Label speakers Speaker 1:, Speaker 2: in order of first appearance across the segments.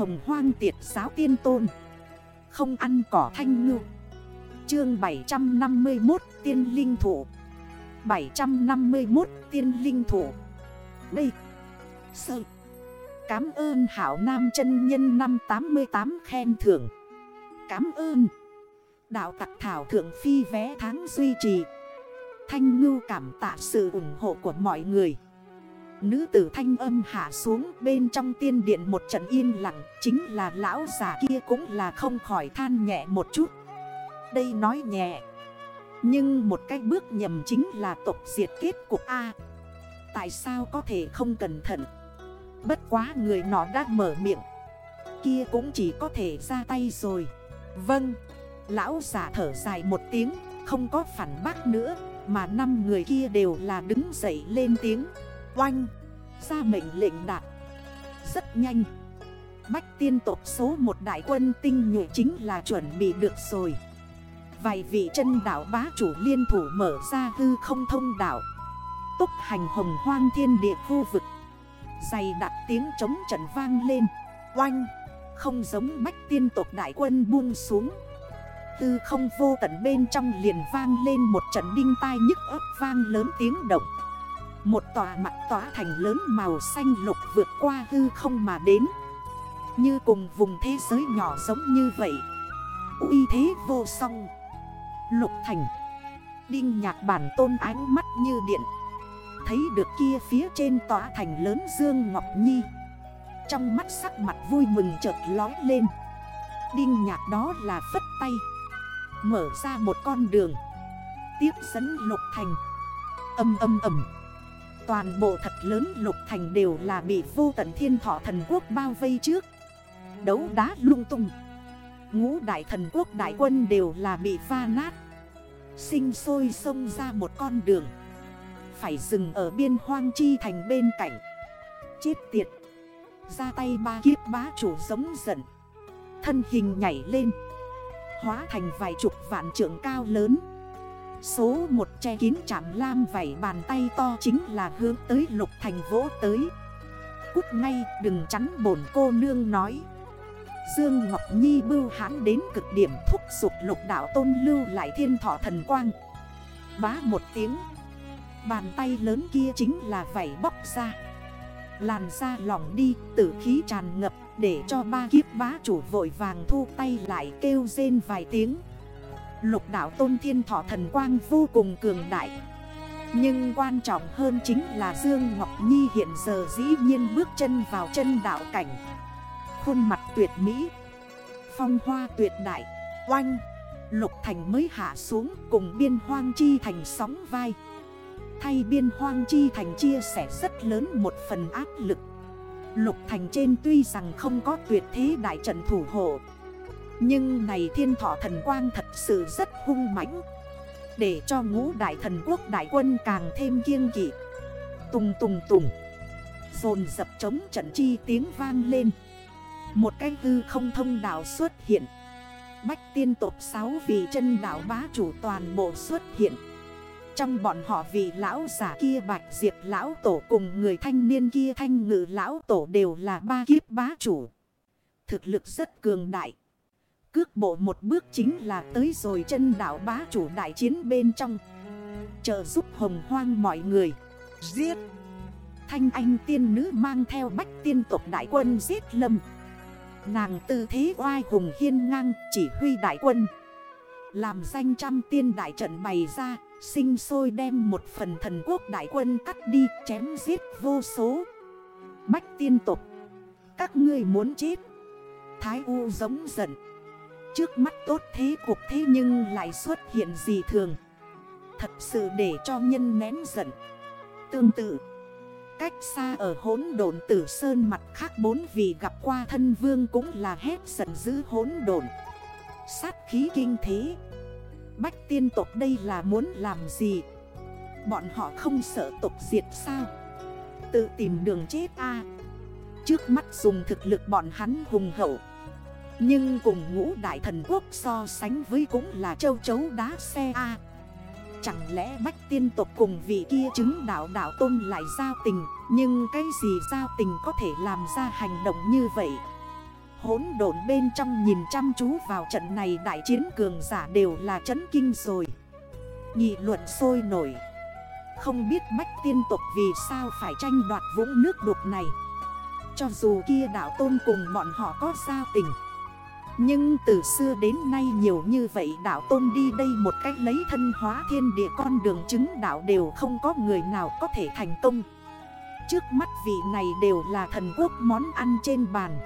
Speaker 1: hồng hoang tiệt giáo tiên tôn. Không ăn cỏ thanh ngư. Chương 751 tiên linh thủ. 751 tiên linh thủ. Đây. Sơ. Cám ơn hảo nam chân nhân năm 88 khen thưởng. Cám ơn. Đạo tặc thảo thượng phi vé tháng duy trì. Thanh ngưu cảm tạ sự ủng hộ của mọi người. Nữ tử thanh âm hạ xuống bên trong tiên điện một trận yên lặng, Chính là lão già kia cũng là không khỏi than nhẹ một chút. Đây nói nhẹ, Nhưng một cái bước nhầm chính là tộc diệt kết cục A. Tại sao có thể không cẩn thận? Bất quá người nó đã mở miệng. Kia cũng chỉ có thể ra tay rồi. Vâng Lão giả thở dài một tiếng, Không có phản bác nữa, Mà năm người kia đều là đứng dậy lên tiếng. Oanh, Ra mệnh lệnh đạt Rất nhanh. Bách tiên tộc số một đại quân tinh nhuệ chính là chuẩn bị được rồi. Vài vị chân đảo bá chủ liên thủ mở ra hư không thông đảo Túc hành hồng hoang thiên địa khu vực. Dày đặt tiếng chống trận vang lên. Oanh, Không giống bách tiên tộc đại quân buông xuống. Tư không vô tận bên trong liền vang lên một trận đinh tai nhức ấp vang lớn tiếng động. Một tòa mặt tỏa thành lớn màu xanh lục vượt qua hư không mà đến. Như cùng vùng thế giới nhỏ giống như vậy. Uy thế vô song. Lục thành. Đinh nhạc bản tôn ánh mắt như điện. Thấy được kia phía trên tòa thành lớn Dương Ngọc Nhi. Trong mắt sắc mặt vui mừng chợt lói lên. Đinh nhạc đó là phất tay. Mở ra một con đường. Tiếp dẫn lục thành. Âm âm âm. Toàn bộ thật lớn lục thành đều là bị vô tận thiên thọ thần quốc bao vây trước. Đấu đá lung tung. Ngũ đại thần quốc đại quân đều là bị pha nát. Sinh sôi sông ra một con đường. Phải dừng ở biên hoang chi thành bên cạnh. Chết tiệt. Ra tay ba kiếp bá chủ giống giận. Thân hình nhảy lên. Hóa thành vài chục vạn trưởng cao lớn. Số một che kín chạm lam vảy bàn tay to chính là hướng tới lục thành vỗ tới. Cút ngay, đừng chắn bổn cô nương nói. Dương Ngọc Nhi bưu hãn đến cực điểm thúc sụp lục đảo tôn lưu lại thiên thọ thần quang. Bá một tiếng. Bàn tay lớn kia chính là vảy bóc ra. Làn da lỏng đi, tử khí tràn ngập, Để cho ba kiếp bá chủ vội vàng thu tay lại kêu rên vài tiếng. Lục đảo tôn thiên thọ thần quang vô cùng cường đại. Nhưng quan trọng hơn chính là Dương Ngọc Nhi hiện giờ dĩ nhiên bước chân vào chân đảo cảnh. Khuôn mặt tuyệt mỹ, Phong hoa tuyệt đại, Oanh, Lục thành mới hạ xuống cùng biên hoang chi thành sóng vai. Thay biên hoang chi thành chia sẻ rất lớn một phần áp lực. Lục thành trên tuy rằng không có tuyệt thế đại trận thủ hộ nhưng này thiên thọ thần quang thật sự rất hung mãnh. Để cho ngũ đại thần quốc đại quân càng thêm kiêng kỵ. Tùng tùng tùng. Dồn dập chống trận chi tiếng vang lên. Một cái hư không thông đảo xuất hiện. Bách tiên tộc 6 vị chân đảo bá chủ toàn bộ xuất hiện. Trong bọn họ vị lão giả kia bạch diệt lão tổ cùng người thanh niên kia thanh ngự lão tổ đều là ba kiếp bá chủ. Thực lực rất cường đại. Cước bộ một bước chính là tới rồi chân đảo bá chủ đại chiến bên trong. Trợ giúp hồng hoang mọi người. Giết! Thanh anh tiên nữ mang theo bách tiên tộc đại quân giết lâm. Nàng tư thế oai hùng hiên ngang chỉ huy đại quân. Làm danh trăm tiên đại trận bày ra Sinh sôi đem một phần thần quốc đại quân cắt đi chém giết vô số Bách tiên tục Các ngươi muốn chết Thái U giống giận Trước mắt tốt thế cuộc thế nhưng lại xuất hiện gì thường? Thật sự để cho nhân nén giận. Tương tự, Cách xa ở hốn đồn tử sơn mặt khác bốn vì gặp qua thân vương cũng là hết giận dữ hốn đồn Sát khí kinh thế. Bách tiên tộc đây là muốn làm gì? Bọn họ không sợ tộc diệt sao? Tự tìm đường chết a. Trước mắt dùng thực lực bọn hắn hùng hậu. Nhưng cùng ngũ đại thần quốc so sánh với cũng là châu chấu đá xe a. Chẳng lẽ bách tiên tộc cùng vị kia chứng đạo đạo tôn lại giao tình, Nhưng cái gì giao tình có thể làm ra hành động như vậy? Hốn độn bên trong nhìn chăm chú vào trận này đại chiến cường giả đều là chấn kinh rồi. Nghị luận sôi nổi. Không biết bách tiên tục vì sao phải tranh đoạt vũng nước đục này. Cho dù kia đảo tôn cùng bọn họ có giao tình nhưng từ xưa đến nay nhiều như vậy đảo tôn đi đây một cách lấy thân hóa thiên địa con đường chứng đảo đều không có người nào có thể thành công. Trước mắt vị này đều là thần quốc món ăn trên bàn.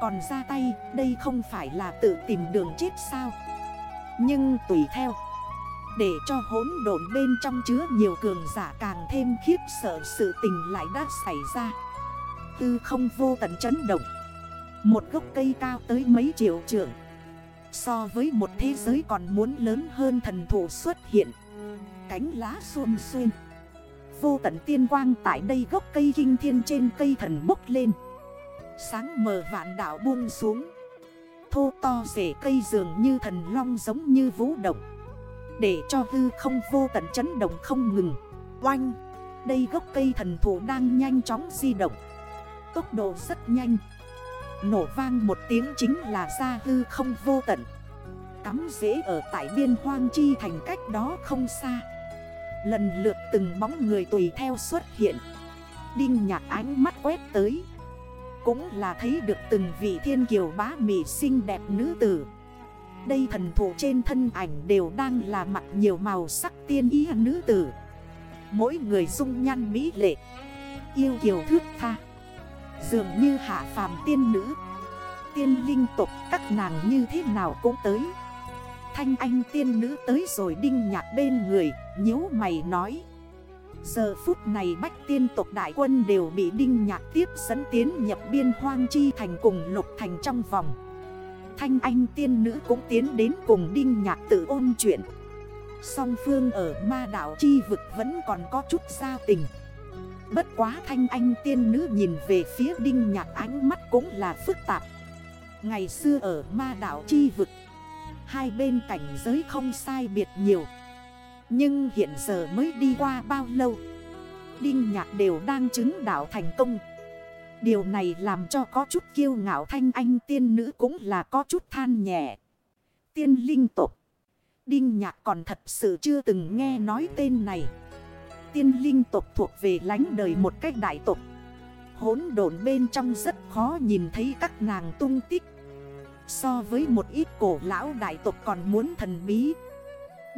Speaker 1: Còn ra tay, đây không phải là tự tìm đường chết sao? Nhưng tùy theo, Để cho hỗn độn bên trong chứa nhiều cường giả càng thêm khiếp sợ sự tình lại đã xảy ra. Tư không vô tận chấn động. Một gốc cây cao tới mấy triệu trượng. So với một thế giới còn muốn lớn hơn thần thủ xuất hiện. Cánh lá xuôn xuyên. Vô tận tiên quang tại đây gốc cây kinh thiên trên cây thần bốc lên. Sáng mờ vạn đảo buông xuống. Thô to rể cây dường như thần long giống như vũ động. Để cho hư không vô tận chấn động không ngừng. Oanh! Đây gốc cây thần thủ đang nhanh chóng di động. Tốc độ rất nhanh. Nổ vang một tiếng chính là ra hư không vô tận. Cắm dễ ở tại biên hoang chi thành cách đó không xa. Lần lượt từng bóng người tùy theo xuất hiện. Đinh nhạc ánh mắt quét tới. Cũng là thấy được từng vị thiên kiều bá mị xinh đẹp nữ tử. Đây thần thủ trên thân ảnh đều đang là mặt nhiều màu sắc tiên ý nữ tử. Mỗi người dung nhan mỹ lệ. Yêu kiều thước tha. Dường như hạ phàm tiên nữ, Tiên linh tục các nàng như thế nào cũng tới. Thanh anh tiên nữ tới rồi đinh nhạc bên người, nhíu mày nói. Giờ phút này bách tiên tộc đại quân đều bị đinh nhạc tiếp dẫn tiến nhập biên hoang chi thành cùng lục thành trong vòng. Thanh anh tiên nữ cũng tiến đến cùng đinh nhạc tự ôn chuyện. Song phương ở ma đảo chi vực vẫn còn có chút giao tình. Bất quá thanh anh tiên nữ nhìn về phía đinh nhạc ánh mắt cũng là phức tạp. Ngày xưa ở ma đảo chi vực, Hai bên cảnh giới không sai biệt nhiều. Nhưng hiện giờ mới đi qua bao lâu, Đinh nhạc đều đang chứng đạo thành công. Điều này làm cho có chút kiêu ngạo thanh anh tiên nữ cũng là có chút than nhẹ. Tiên linh tục Đinh nhạc còn thật sự chưa từng nghe nói tên này. Tiên linh tộc thuộc về lánh đời một cách đại tộc, Hốn độn bên trong rất khó nhìn thấy các nàng tung tích. So với một ít cổ lão đại tộc còn muốn thần bí.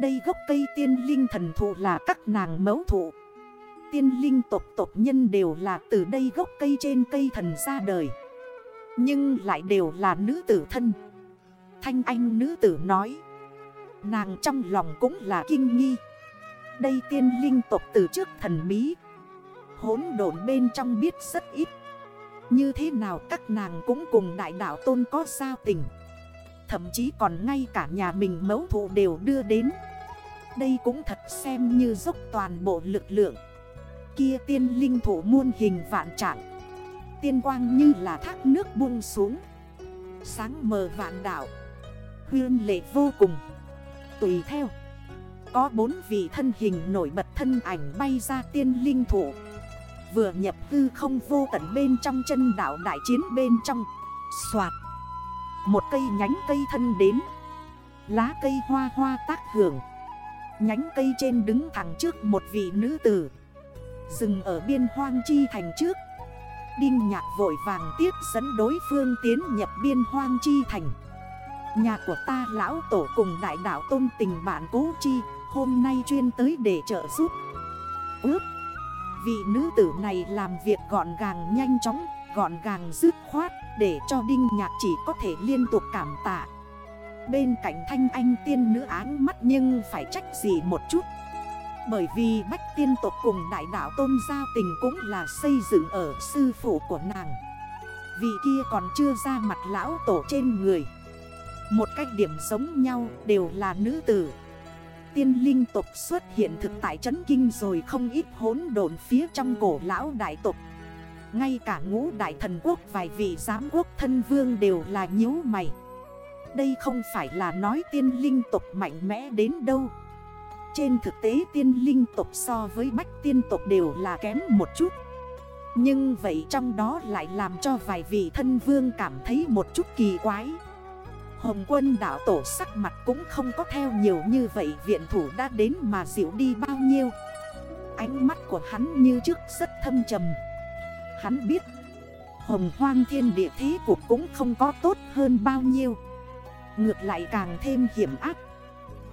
Speaker 1: Đây gốc cây tiên linh thần thụ là các nàng mẫu thụ. Tiên linh tộc tộc nhân đều là từ đây gốc cây trên cây thần ra đời. Nhưng lại đều là nữ tử thân. Thanh anh nữ tử nói Nàng trong lòng cũng là kinh nghi. Đây tiên linh tộc từ trước thần bí. Hốn độn bên trong biết rất ít. Như thế nào các nàng cũng cùng đại đạo tôn có sao tình. Thậm chí còn ngay cả nhà mình mẫu thụ đều đưa đến. Đây cũng thật xem như dốc toàn bộ lực lượng. Kia tiên linh thủ muôn hình vạn trạng. Tiên quang như là thác nước buông xuống. Sáng mờ vạn đảo Huyên lệ vô cùng. Tùy theo. Có bốn vị thân hình nổi bật thân ảnh bay ra tiên linh thủ. Vừa nhập hư không vô tận bên trong chân đảo đại chiến bên trong. Xoạt. Một cây nhánh cây thân đến. Lá cây hoa hoa tác hưởng. Nhánh cây trên đứng thẳng trước một vị nữ tử. Dừng ở biên hoang chi thành trước. Đinh nhạc vội vàng tiếp dẫn đối phương tiến nhập biên hoang chi thành. Nhà của ta lão tổ cùng đại đảo tôn tình bạn cố chi. Hôm nay chuyên tới để trợ giúp. Ước. Vị nữ tử này làm việc gọn gàng nhanh chóng, gọn gàng dứt khoát Để cho Đinh Nhạc chỉ có thể liên tục cảm tạ. Bên cạnh thanh anh tiên nữ áng mắt nhưng phải trách gì một chút. Bởi vì Bách tiên tộc cùng đại đạo tôn giao tình cũng là xây dựng ở sư phụ của nàng. Vị kia còn chưa ra mặt lão tổ trên người. Một cách điểm giống nhau đều là nữ tử. Tiên linh tộc xuất hiện thực tại chấn kinh rồi không ít hốn đồn phía trong cổ lão đại tộc. Ngay cả ngũ đại thần quốc, vài vị giám quốc thân vương đều là nhíu mày. Đây không phải là nói tiên linh tộc mạnh mẽ đến đâu. Trên thực tế tiên linh tộc so với bách tiên tộc đều là kém một chút. Nhưng vậy trong đó lại làm cho vài vị thân vương cảm thấy một chút kỳ quái. Hồng quân đảo tổ sắc mặt cũng không có theo nhiều như vậy, Viện thủ đã đến mà dịu đi bao nhiêu. Ánh mắt của hắn như trước rất thâm trầm. Hắn biết, Hồng hoang thiên địa thế cuộc cũng không có tốt hơn bao nhiêu. Ngược lại càng thêm hiểm ác.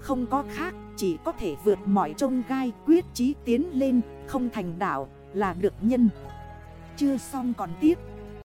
Speaker 1: Không có khác, chỉ có thể vượt mọi trông gai, quyết chí tiến lên, Không thành đảo là được nhân. Chưa xong còn tiếp.